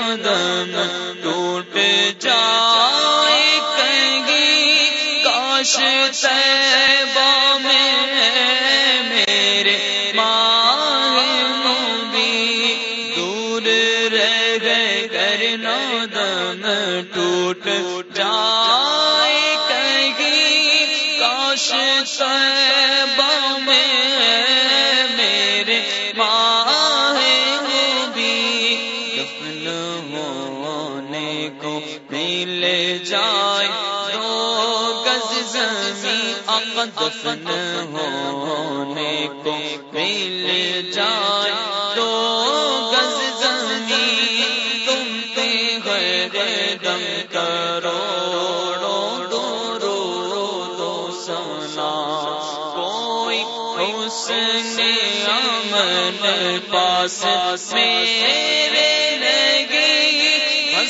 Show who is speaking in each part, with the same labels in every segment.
Speaker 1: دم ٹوٹ جائے کہیں کاش سیبا میں میرے ماں بھی دور رہ گئے کرنا دم ٹوٹ جائے کہیں کاش سیبا ہونے کو مل جائے۔ دو گز زمین دفن ہونے کو مل جائے۔ تو گز زمین، تم پہ غیر دم کرو دو رو دو سونا کوئی اس نے امن پاس، میرے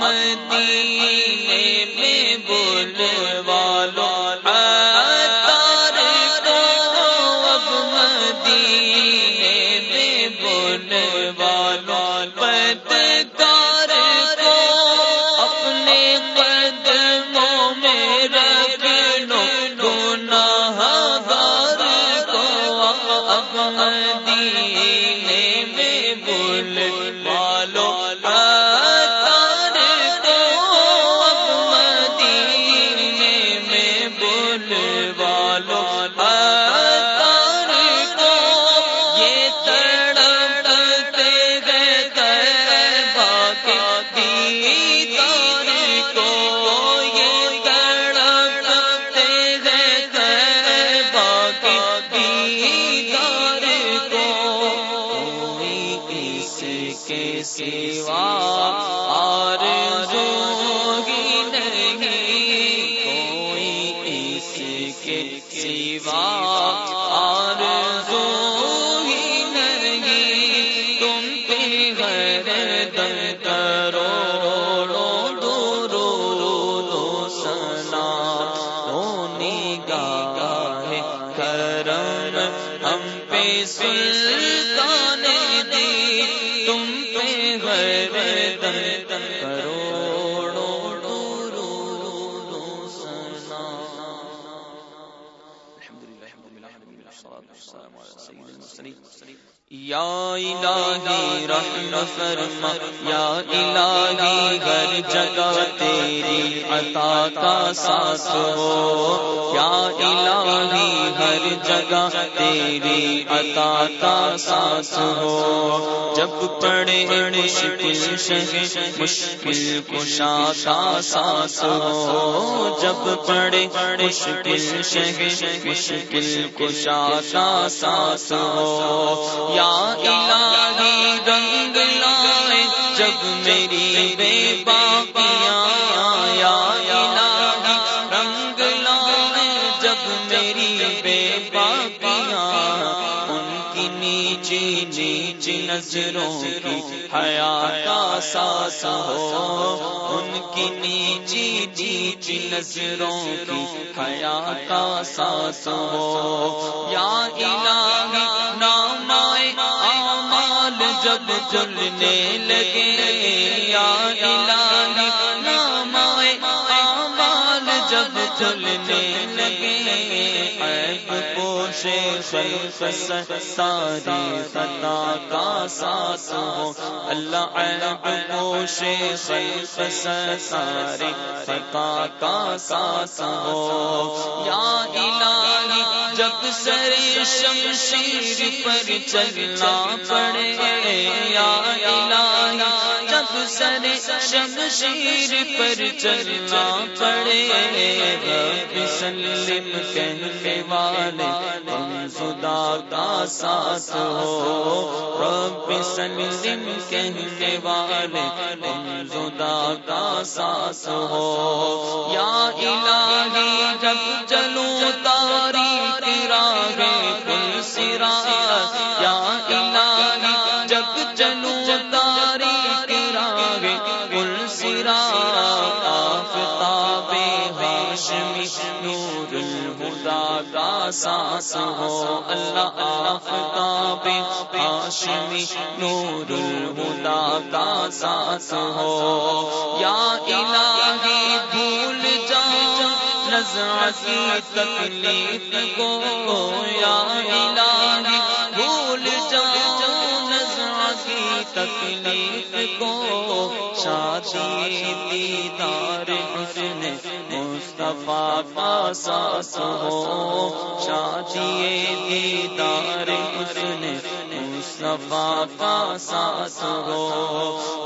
Speaker 1: مدینے میں بولوا سلطان دی، تم پہ گردن کرو دو رو سنا۔ یا الہی رحم فرما، یا الہی ہر جگہ تیری عطا کا ساتھ ہو۔ یا الہی ہر جگہ تیری عطا کا ساتھ ہو۔ جب پڑے مشکل شہ مشکل کشا کا ساتھ ہو۔ جب پڑے مشکل شہ مشکل کشا کا ساتھ ہو۔ یا الہی رنگ لائے جب میری نیچی جی نیچی نظروں کی حیا کا ساس ہو، ان کی نیچی نیچی نظروں کی حیا کا ساس ہو۔ یا الہی نام آمال جب جلنے لگے۔ یا الہی نام آمال جب جلنے لگے۔ خلق ساری خطا کا ساتھ ہو۔ اللہ عیب گوش خلق ساری خطا کا ساتھ ہو۔ یا الہی، جب سر شمشیر پر چلنا پڑے، یا الہی، جب سر شمشیر پر چلنا پڑے وسلم کہنے والے خدا کا ساس ہو۔ رب سلم کہنے والے خدا کا ساس ہو۔ یا الہی، جب چلو الہدا کا ساس ہو، اللہ آفتاب ہاشمی نور الہدا کا ساس ہو۔ یا الہی بھول جاؤ نظر کی تکلیف کو یا الہی بھول جاؤ نظر کی تکلیف کو۔ شادی دیدار حسن مصطفیٰ کا ساس ہو شادی دیدار حسن مصطفیٰ کا ساس ہو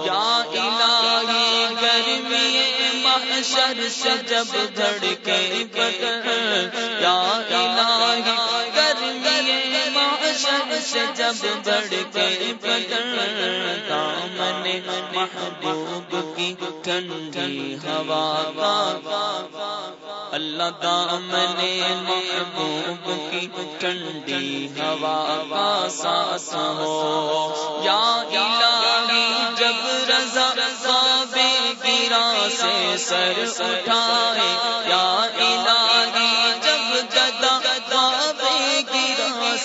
Speaker 1: یا الہی گرمی محشر سے جب دھڑکے بدن یا الہی گرمی محشر سے جب دھڑکے بدن دامن محبوب کی ٹھنڈی ہوا اللہ دامن محبوب کی ٹھنڈی ہوا کا ساس ہو۔ یا الہی جب رضا رضا بے گرا سے سر اٹھائے۔ یا الہی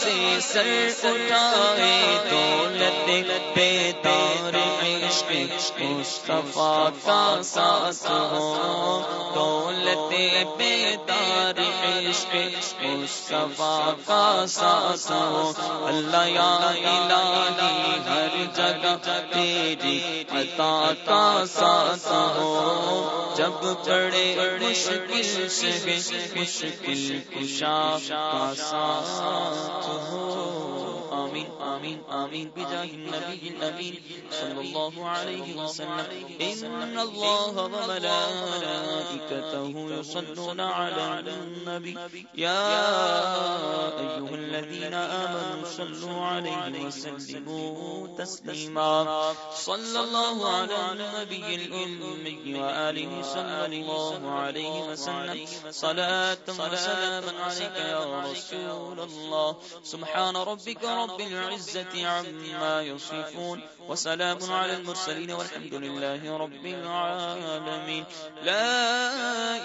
Speaker 1: سے سر اٹھائے دولت بے تار عشق، مصطفیٰ کا ساس ہو۔ دولت بے تار عشق، مصطفیٰ کا ساس ہو۔ اللہ یا الہی، ہر جگہ تیری عطا کا ساس ہو۔ جب پڑے مشکل سے، مشکل کشا کا ساتھ ہو۔ آمین آمین آمین. بجاہ النبی الامین صلی اللہ علیہ وسلم. ان اللہ وملائکته يصلون على النبی یا ایوہ الذین آمنوا صلوا علیہ وسلموا تسلیما صلی اللہ علی النبی الأمی وآلہ صلی اللہ علیہ وسلم. صلاة وسلام علیک یا رسول اللہ سبحان ربک رب العزة عما يصفون وسلام على المرسلين والحمد لله رب العالمين. لا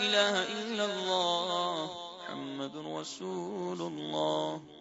Speaker 1: إله إلا الله محمد رسول الله.